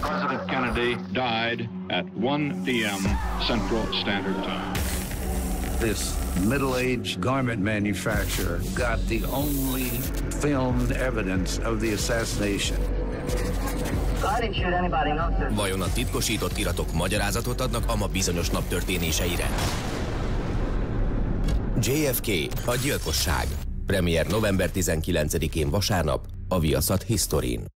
President Kennedy died at 1 p.m. Central Standard Time. This middle-aged garment manufacturer got the only filmed evidence of the assassination. Vajon a titkosított iratok magyarázatot adnak a ma bizonyos nap történéseire? JFK, a gyilkosság. Premier november 19-én vasárnap, a Viaszat Historin.